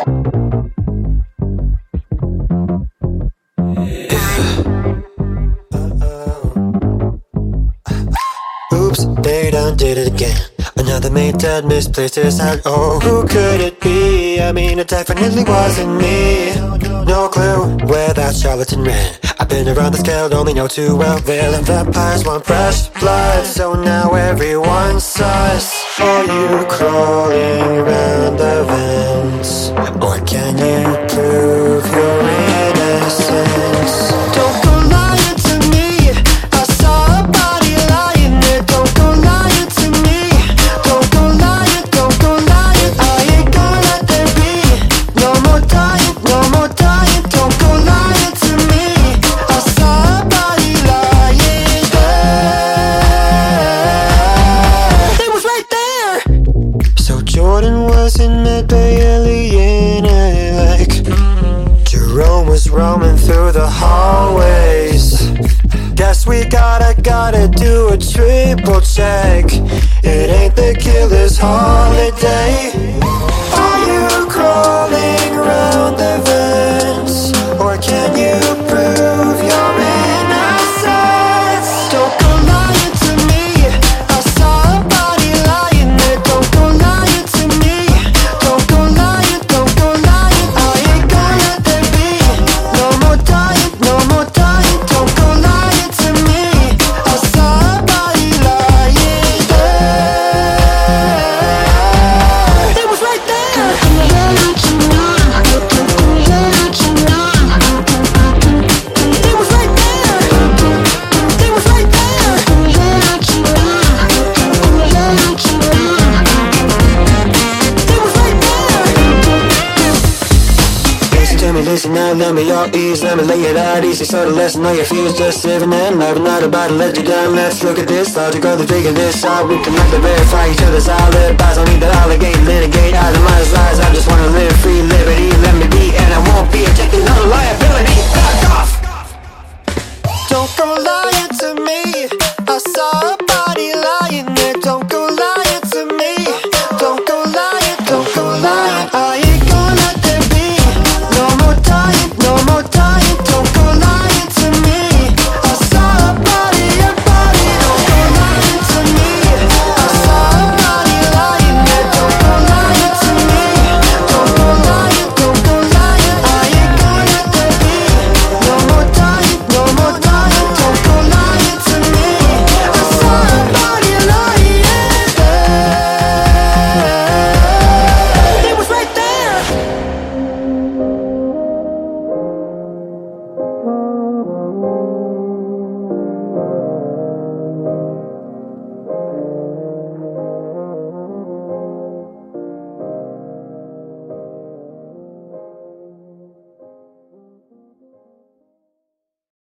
Oops, they done did it again. Another mate that misplaced his hat. Oh, who could it be? I mean, it definitely wasn't me. No clue where that charlatan ran. I've been around the scale, only know too well. Villain vampires want fresh blood, so now everyone's sus. Are you crawling around the? Or can We gotta, gotta do a triple check. It ain't the killer's holiday. me listen now, let me all ease, let me lay it out easy So the lesson of your fears. Just saving and loving Not about to let you down, let's look at this Logical to figure this out, we can to verify each other's alibis. Don't need to allegate, litigate, itemize lies. I just wanna live free, liberty, let me be And I won't be objecting on liability. Fuck off! Don't go lying to me, I saw